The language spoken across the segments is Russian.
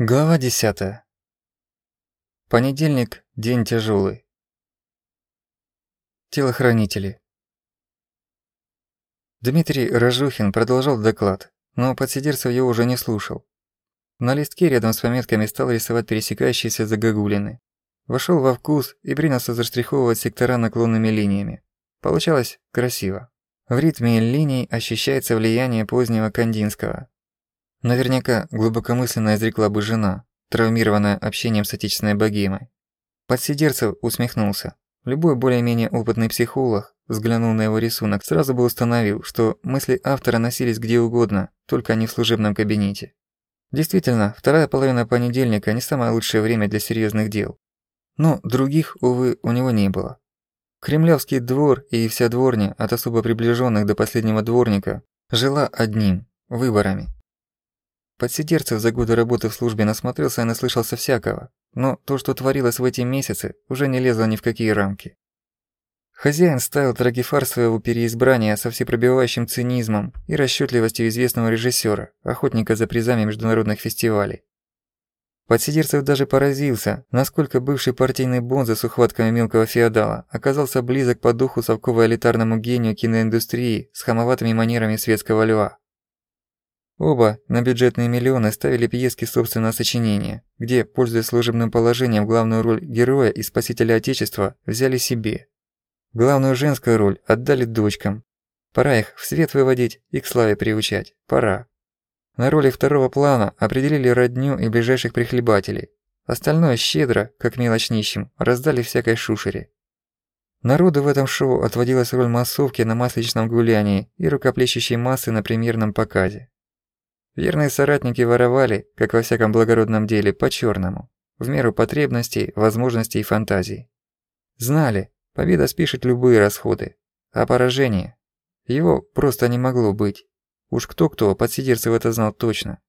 Глава 10. Понедельник, день тяжелый. Телохранители. Дмитрий Рожухин продолжал доклад, но подсидерцев его уже не слушал. На листке рядом с пометками стал рисовать пересекающиеся загогулины. Вошел во вкус и принялся заштриховывать сектора наклонными линиями. Получалось красиво. В ритме линий ощущается влияние позднего Кандинского, Наверняка глубокомысленно изрекла бы жена, травмированная общением с отечественной богемой. Подсидерцев усмехнулся. Любой более-менее опытный психолог, взглянул на его рисунок, сразу бы установил, что мысли автора носились где угодно, только не в служебном кабинете. Действительно, вторая половина понедельника не самое лучшее время для серьезных дел. Но других, увы, у него не было. Кремлевский двор и вся дворня, от особо приближенных до последнего дворника, жила одним – выборами. Подсидерцев за годы работы в службе насмотрелся и наслышался всякого, но то, что творилось в эти месяцы, уже не лезло ни в какие рамки. Хозяин ставил трагефар своего переизбрания со всепробивающим цинизмом и расчетливостью известного режиссера, охотника за призами международных фестивалей. Подсидерцев даже поразился, насколько бывший партийный бонза с ухватками мелкого феодала оказался близок по духу совково-элитарному гению киноиндустрии с хамоватыми манерами светского льва. Оба на бюджетные миллионы ставили пьески собственного сочинения, где, пользуясь служебным положением, главную роль героя и спасителя Отечества взяли себе. Главную женскую роль отдали дочкам. Пора их в свет выводить и к славе приучать. Пора. На роли второго плана определили родню и ближайших прихлебателей. Остальное щедро, как мелочь нищим, раздали всякой шушере. Народу в этом шоу отводилась роль массовки на масличном гулянии и рукоплещущей массы на премьерном показе. Верные соратники воровали, как во всяком благородном деле, по-чёрному, в меру потребностей, возможностей и фантазий. Знали, победа спишет любые расходы, а поражение... Его просто не могло быть. Уж кто-кто, подсидерцев это знал точно.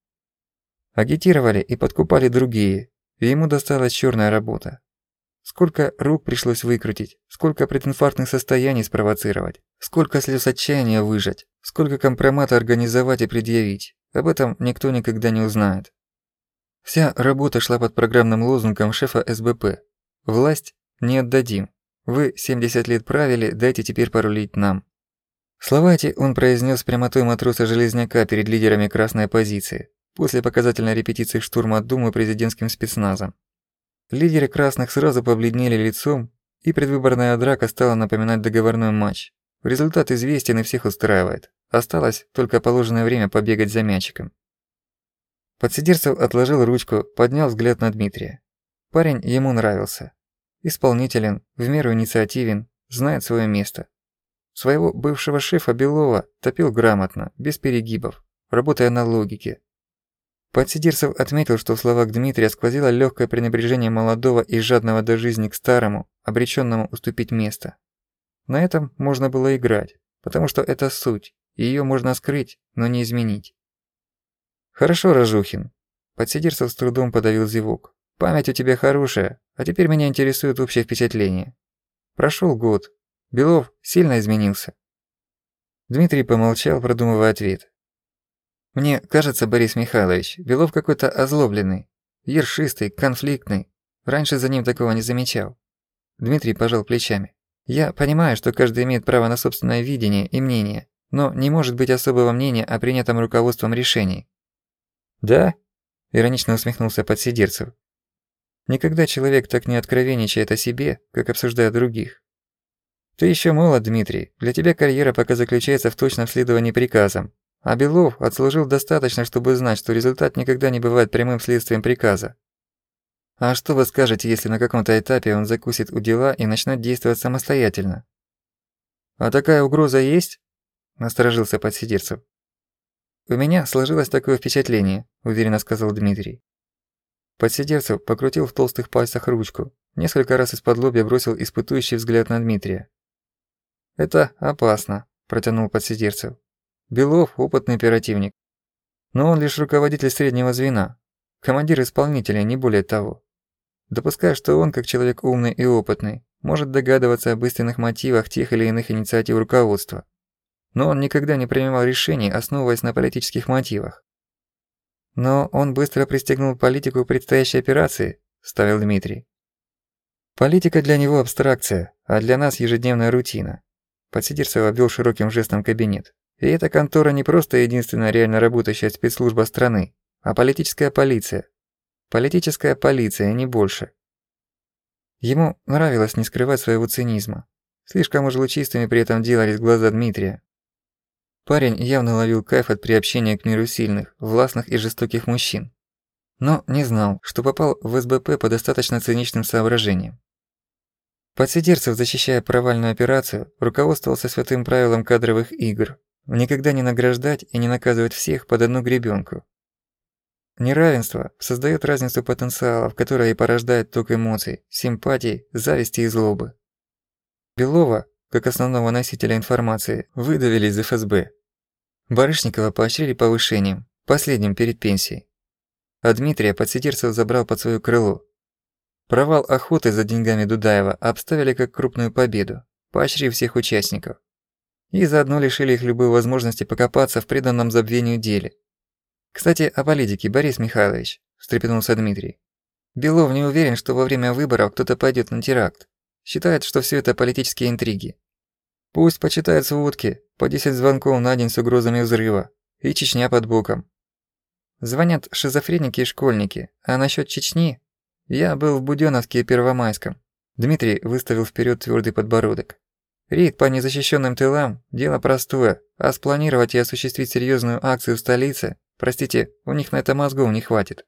Агитировали и подкупали другие, и ему досталась чёрная работа. Сколько рук пришлось выкрутить, сколько прединфарктных состояний спровоцировать, сколько слез отчаяния выжать, сколько компромата организовать и предъявить. Об этом никто никогда не узнает. Вся работа шла под программным лозунгом шефа СБП. «Власть не отдадим. Вы 70 лет правили, дайте теперь порулить нам». Слова эти он произнес прямотой матроса Железняка перед лидерами красной оппозиции, после показательной репетиции штурма Думы президентским спецназом. Лидеры красных сразу побледнели лицом, и предвыборная драка стала напоминать договорной матч. Результат известен и всех устраивает. Осталось только положенное время побегать за мячиком. Подсидерцев отложил ручку, поднял взгляд на Дмитрия. Парень ему нравился. Исполнителен, в меру инициативен, знает свое место. Своего бывшего шефа Белова топил грамотно, без перегибов, работая на логике. Подсидерцев отметил, что в словах Дмитрия сквозило легкое пренебрежение молодого и жадного до жизни к старому, обреченному уступить место. На этом можно было играть, потому что это суть, Её можно скрыть, но не изменить. Хорошо, Рожухин. Подсидерцев с трудом подавил зевок. Память у тебя хорошая, а теперь меня интересует общее впечатление. Прошёл год. Белов сильно изменился. Дмитрий помолчал, продумывая ответ. Мне кажется, Борис Михайлович, Белов какой-то озлобленный, ершистый, конфликтный. Раньше за ним такого не замечал. Дмитрий пожал плечами. Я понимаю, что каждый имеет право на собственное видение и мнение, но не может быть особого мнения о принятом руководством решении. «Да?» – иронично усмехнулся подсидерцев. «Никогда человек так не откровенничает о себе, как обсуждая других. Ты еще молод, Дмитрий, для тебя карьера пока заключается в точном следовании приказам, а Белов отслужил достаточно, чтобы знать, что результат никогда не бывает прямым следствием приказа. А что вы скажете, если на каком-то этапе он закусит у дела и начнет действовать самостоятельно? А такая угроза есть? Насторожился подсидерцев. «У меня сложилось такое впечатление», – уверенно сказал Дмитрий. Подсидерцев покрутил в толстых пальцах ручку, несколько раз из-под лобья бросил испытующий взгляд на Дмитрия. «Это опасно», – протянул подсидерцев. «Белов – опытный оперативник. Но он лишь руководитель среднего звена, командир исполнителя, не более того. Допускаю, что он, как человек умный и опытный, может догадываться об истинных мотивах тех или иных инициатив руководства но он никогда не принимал решений, основываясь на политических мотивах. Но он быстро пристегнул политику предстоящей операции, ставил Дмитрий. Политика для него абстракция, а для нас ежедневная рутина. Подсидерцев обвел широким жестом кабинет. И эта контора не просто единственная реально работающая спецслужба страны, а политическая полиция. Политическая полиция, не больше. Ему нравилось не скрывать своего цинизма. Слишком уж лучистыми при этом делались глаза Дмитрия. Парень явно ловил кайф от приобщения к миру сильных, властных и жестоких мужчин. Но не знал, что попал в СБП по достаточно циничным соображениям. Подсидерцев, защищая провальную операцию, руководствовался святым правилом кадровых игр – никогда не награждать и не наказывать всех под одну гребенку. Неравенство создает разницу потенциалов, которая и порождает ток эмоций, симпатий, зависти и злобы. Белова, как основного носителя информации, выдавили из ФСБ. Барышникова поощрили повышением, последним перед пенсией. А Дмитрия подсидерцев забрал под свое крыло. Провал охоты за деньгами Дудаева обставили как крупную победу, поощрив всех участников. И заодно лишили их любой возможности покопаться в преданном забвению деле. «Кстати, о политике, Борис Михайлович», – встрепенулся Дмитрий. «Белов не уверен, что во время выборов кто-то пойдет на теракт. Считает, что все это политические интриги. Пусть почитает сводки, по 10 звонков на день с угрозами взрыва. И Чечня под боком. Звонят шизофреники и школьники, а насчет Чечни... Я был в Будённовске и Первомайском. Дмитрий выставил вперед твердый подбородок. Рейд по незащищенным тылам – дело простое, а спланировать и осуществить серьезную акцию в столице, простите, у них на это мозгов не хватит.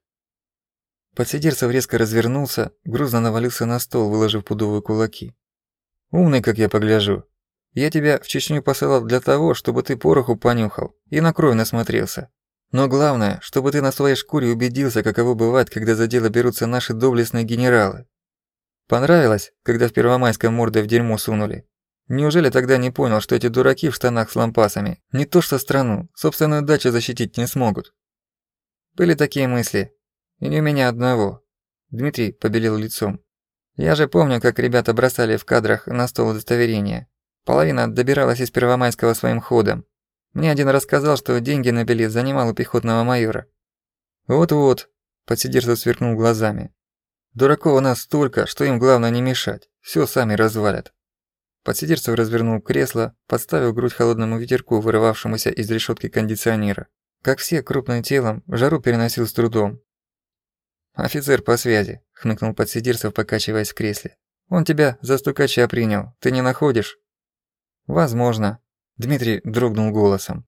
Подсидерцев резко развернулся, грузно навалился на стол, выложив пудовые кулаки. «Умный, как я погляжу. Я тебя в Чечню посылал для того, чтобы ты пороху понюхал и на кровь насмотрелся. Но главное, чтобы ты на своей шкуре убедился, каково бывает, когда за дело берутся наши доблестные генералы. Понравилось, когда в Первомайском мордой в дерьмо сунули? Неужели тогда не понял, что эти дураки в штанах с лампасами не то что страну, собственную дачу защитить не смогут? Были такие мысли, и не у меня одного. Дмитрий побелел лицом. Я же помню, как ребята бросали в кадрах на стол удостоверения. Половина добиралась из Первомайского своим ходом. Мне один рассказал, что деньги на билет занимал у пехотного майора. Вот-вот, подсидерцев сверкнул глазами. Дураков у нас столько, что им главное не мешать. Всё сами развалят. Подсидерцев развернул кресло, подставил грудь холодному ветерку, вырывавшемуся из решётки кондиционера. Как все, крупным телом, жару переносил с трудом, «Офицер по связи», — хмыкнул подсидерцев, покачиваясь в кресле. «Он тебя за стукача принял, ты не находишь?» «Возможно», — Дмитрий дрогнул голосом.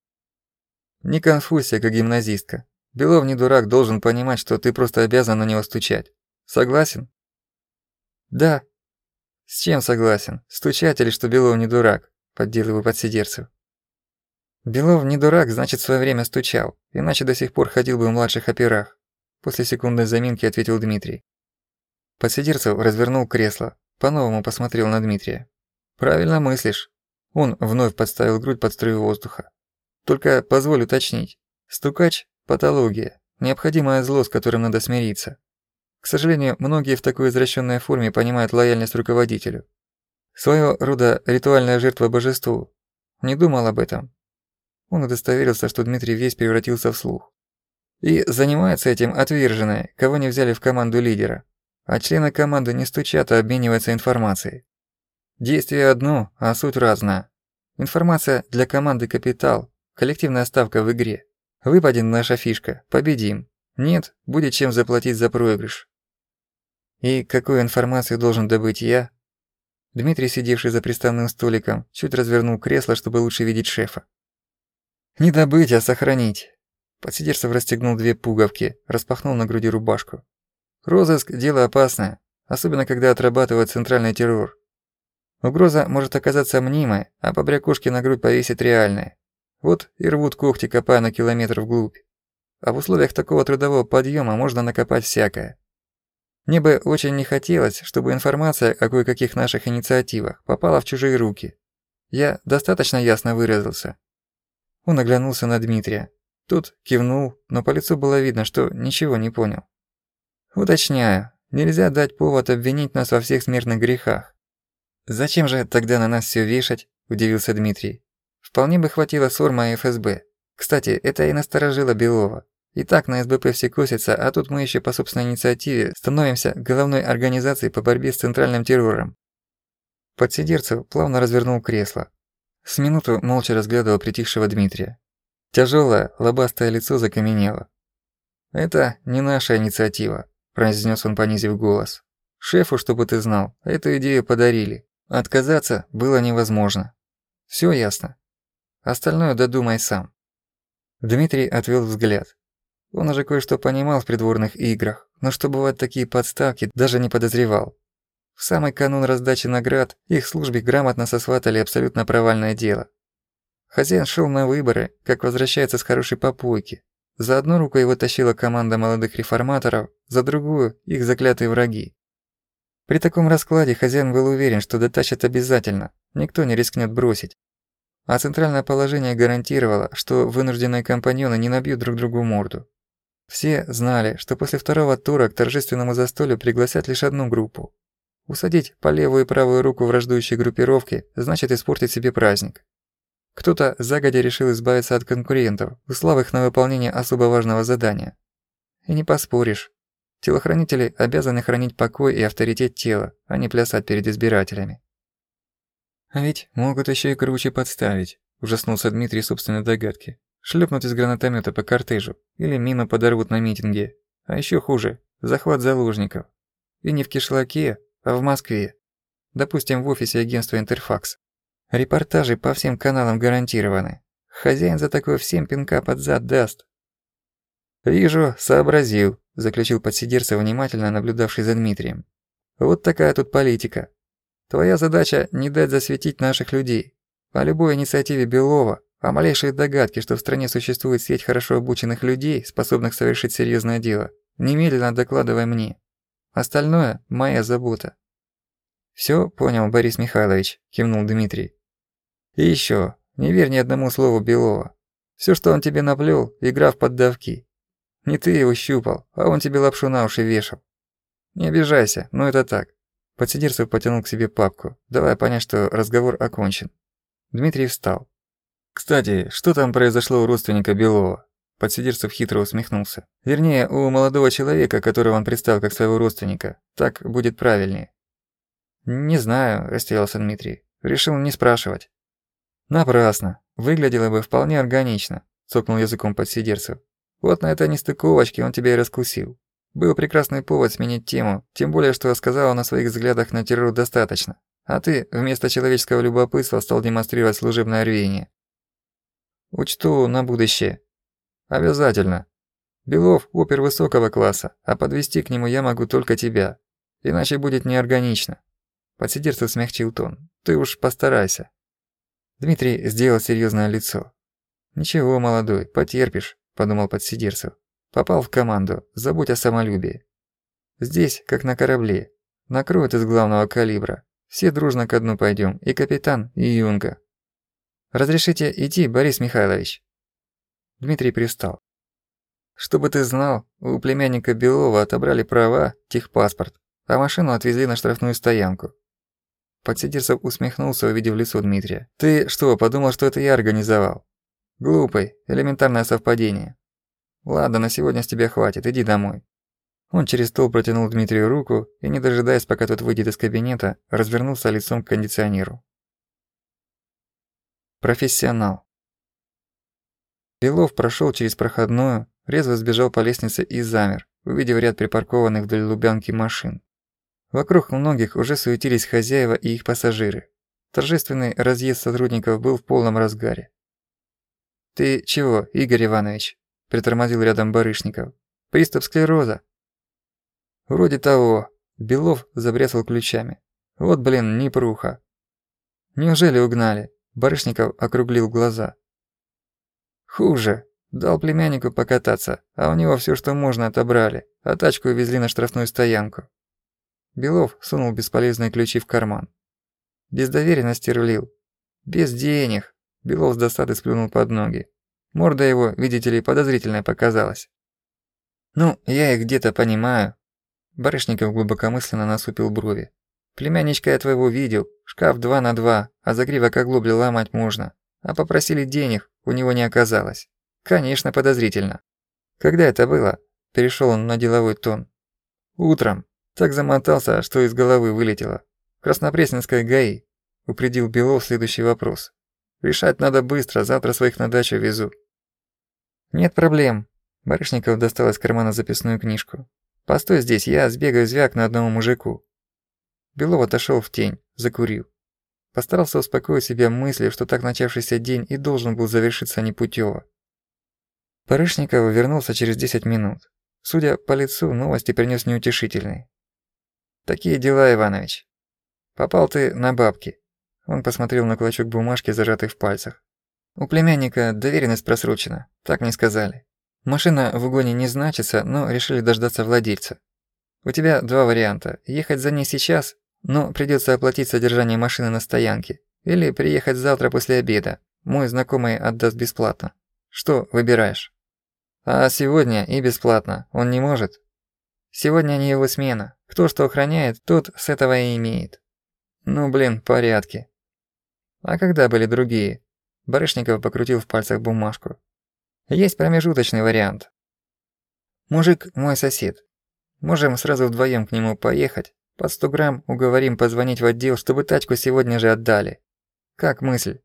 «Не конфузься, как гимназистка. Белов не дурак, должен понимать, что ты просто обязан на него стучать. Согласен?» «Да». «С чем согласен? Стучать или что Белов не дурак?» — подделываю подсидерцев. «Белов не дурак, значит, в своё время стучал, иначе до сих пор ходил бы в младших операх. После секундной заминки ответил Дмитрий. Подсидерцев развернул кресло, по-новому посмотрел на Дмитрия. «Правильно мыслишь». Он вновь подставил грудь под струю воздуха. «Только позволь уточнить. Стукач – патология, необходимое зло, с которым надо смириться. К сожалению, многие в такой извращенной форме понимают лояльность руководителю. Своего рода ритуальная жертва божеству. Не думал об этом». Он удостоверился, что Дмитрий весь превратился в слух. И занимаются этим отверженные, кого не взяли в команду лидера. А члены команды не стучат, а обмениваются информацией. Действие одно, а суть разная. Информация для команды «Капитал», коллективная ставка в игре. Выпадет наша фишка, победим. Нет, будет чем заплатить за проигрыш. И какую информацию должен добыть я? Дмитрий, сидевший за приставным столиком, чуть развернул кресло, чтобы лучше видеть шефа. Не добыть, а сохранить. Подсидерцев расстегнул две пуговки, распахнул на груди рубашку. Розыск – дело опасное, особенно когда отрабатывает центральный террор. Угроза может оказаться мнимой, а побрякушки на грудь повесить реальные. Вот и рвут когти, копая на километр вглубь. А в условиях такого трудового подъема можно накопать всякое. Мне бы очень не хотелось, чтобы информация о кое-каких наших инициативах попала в чужие руки. Я достаточно ясно выразился. Он оглянулся на Дмитрия. Тот кивнул, но по лицу было видно, что ничего не понял. «Уточняю, нельзя дать повод обвинить нас во всех смертных грехах». «Зачем же тогда на нас все вешать?» – удивился Дмитрий. «Вполне бы хватило СОРМа и ФСБ. Кстати, это и насторожило Белова. И так на СБП все косятся, а тут мы еще по собственной инициативе становимся головной организацией по борьбе с центральным террором. Подсидерцев плавно развернул кресло. С минуту молча разглядывал притихшего Дмитрия. Тяжелое, лобастое лицо закаменело. «Это не наша инициатива», – произнес он, понизив голос. «Шефу, чтобы ты знал, эту идею подарили. Отказаться было невозможно. Все ясно. Остальное додумай сам». Дмитрий отвел взгляд. Он уже кое-что понимал в придворных играх, но что бывают такие подставки, даже не подозревал. В самый канун раздачи наград их службе грамотно сосватали абсолютно провальное дело. Хозяин шел на выборы, как возвращается с хорошей попойки. За одну руку его тащила команда молодых реформаторов, за другую – их заклятые враги. При таком раскладе хозяин был уверен, что дотащат обязательно, никто не рискнет бросить. А центральное положение гарантировало, что вынужденные компаньоны не набьют друг другу морду. Все знали, что после второго тура к торжественному застолью пригласят лишь одну группу. Усадить по левую и правую руку враждующей группировки значит испортить себе праздник. Кто-то загодя решил избавиться от конкурентов, услав их на выполнение особо важного задания. И не поспоришь. Телохранители обязаны хранить покой и авторитет тела, а не плясать перед избирателями. А ведь могут еще и круче подставить, ужаснулся Дмитрий собственной догадки. Шлепнуть из гранатомета по кортежу, или мину подорвут на митинге. А еще хуже – захват заложников. И не в кишлаке, а в Москве. Допустим, в офисе агентства «Интерфакс». Репортажи по всем каналам гарантированы. Хозяин за такое всем пинка под зад даст. «Вижу, сообразил», – заключил подсидерцев, внимательно наблюдавший за Дмитрием. «Вот такая тут политика. Твоя задача – не дать засветить наших людей. По любой инициативе Белова, а малейшие догадки, что в стране существует сеть хорошо обученных людей, способных совершить серьезное дело, немедленно докладывай мне. Остальное – моя забота». «Всё понял, Борис Михайлович», – кивнул Дмитрий. «И ещё, не верь ни одному слову Белова. Всё, что он тебе наплёл, игра в поддавки. Не ты его щупал, а он тебе лапшу на уши вешал. Не обижайся, но это так». Подсидерцев потянул к себе папку, давая понять, что разговор окончен. Дмитрий встал. «Кстати, что там произошло у родственника Белова?» Подсидерцев хитро усмехнулся. «Вернее, у молодого человека, которого он представил как своего родственника. Так будет правильнее». «Не знаю», – растерялся Дмитрий. «Решил не спрашивать». «Напрасно. Выглядело бы вполне органично», – цокнул языком подсидерцев. «Вот на этой нестыковочке он тебя и раскусил. Был прекрасный повод сменить тему, тем более, что сказал он о своих взглядах на террор достаточно. А ты вместо человеческого любопытства стал демонстрировать служебное рвение. Учту на будущее. Обязательно. Белов – опер высокого класса, а подвести к нему я могу только тебя. Иначе будет неорганично. Подсидерцев смягчил тон. Ты уж постарайся. Дмитрий сделал серьезное лицо. «Ничего, молодой, потерпишь», – подумал Подсидерцев. «Попал в команду, забудь о самолюбии. Здесь, как на корабле. Накроют из главного калибра. Все дружно ко дну пойдем, и капитан, и юнга. «Разрешите идти, Борис Михайлович?» Дмитрий пристал. «Чтобы ты знал, у племянника Белова отобрали права, техпаспорт, а машину отвезли на штрафную стоянку». Подсидерцев усмехнулся, увидев лицо Дмитрия. «Ты что, подумал, что это я организовал?» «Глупый, элементарное совпадение. Ладно, на сегодня с тебя хватит, иди домой». Он через стол протянул Дмитрию руку и, не дожидаясь, пока тот выйдет из кабинета, развернулся лицом к кондиционеру. Профессионал. Белов прошел через проходную, резво сбежал по лестнице и замер, увидев ряд припаркованных вдоль Лубянки машин. Вокруг многих уже суетились хозяева и их пассажиры. Торжественный разъезд сотрудников был в полном разгаре. «Ты чего, Игорь Иванович?» – притормозил рядом Барышников. «Приступ склероза?» «Вроде того». Белов забрясал ключами. «Вот, блин, непруха». «Неужели угнали?» Барышников округлил глаза. «Хуже. Дал племяннику покататься, а у него все, что можно, отобрали, а тачку увезли на штрафную стоянку». Белов сунул бесполезные ключи в карман. Без доверенности рулил. Без денег. Белов с досады сплюнул под ноги. Морда его, видите ли, подозрительная показалась. «Ну, я их где-то понимаю». Барышников глубокомысленно насупил брови. Племянничка я твоего видел, шкаф два на два, а загривок оглобли ломать можно. А попросили денег, у него не оказалось. Конечно, подозрительно. «Когда это было?» – перешел он на деловой тон. «Утром. Так замотался, что из головы вылетело. Краснопресненская ГАИ», – упредил Белов следующий вопрос. «Решать надо быстро, завтра своих на дачу везу». «Нет проблем». Барышников достал из кармана записную книжку. «Постой здесь, я сбегаю звяк на одному мужику». Белов отошел в тень, закурил. Постарался успокоить себя мыслью, что так начавшийся день и должен был завершиться непутёво. Парышников вернулся через 10 минут. Судя по лицу, новости принес неутешительные. «Такие дела, Иванович. Попал ты на бабки». Он посмотрел на клочок бумажки, зажатый в пальцах. «У племянника доверенность просрочена, так не сказали. Машина в угоне не значится, но решили дождаться владельца. У тебя два варианта. Ехать за ней сейчас но придется оплатить содержание машины на стоянке. Или приехать завтра после обеда. Мой знакомый отдаст бесплатно. Что выбираешь? А сегодня и бесплатно. Он не может? Сегодня не его смена. Кто что охраняет, тот с этого и имеет. Ну, блин, порядки. А когда были другие? Барышников покрутил в пальцах бумажку. Есть промежуточный вариант. Мужик мой сосед. Можем сразу вдвоем к нему поехать, под 100 грамм уговорим позвонить в отдел, чтобы тачку сегодня же отдали. Как мысль?»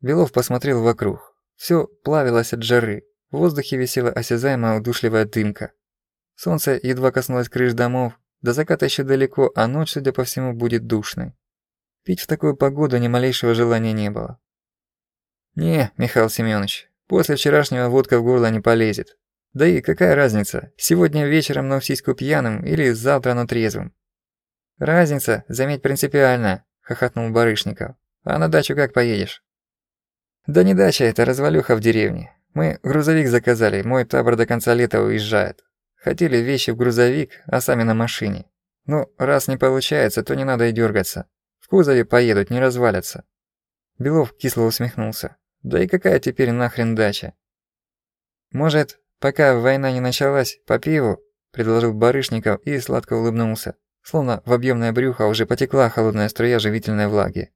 Белов посмотрел вокруг. Всё плавилось от жары. В воздухе висела осязаемая удушливая дымка. Солнце едва коснулось крыш домов, до заката ещё далеко, а ночь, судя по всему, будет душной. Пить в такую погоду ни малейшего желания не было. «Не, Михаил Семёныч, после вчерашнего водка в горло не полезет. Да и какая разница, сегодня вечером на сиську пьяным или завтра на трезвым? Разница, заметь, принципиальная, хохотнул Барышников. А на дачу как поедешь? Да не дача это, развалюха в деревне. Мы грузовик заказали, мой табор до конца лета уезжает. Хотели вещи в грузовик, а сами на машине. Ну, раз не получается, то не надо и дергаться. В кузове поедут, не развалятся. Белов кисло усмехнулся. Да и какая теперь нахрен дача? Может, «Пока война не началась, по пиву», – предложил Барышников и сладко улыбнулся, словно в объемное брюхо уже потекла холодная струя живительной влаги.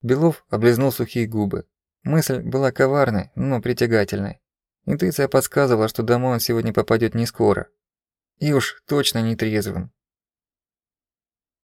Белов облизнул сухие губы. Мысль была коварной, но притягательной. Интуиция подсказывала, что домой он сегодня попадет не скоро. И уж точно не трезвым.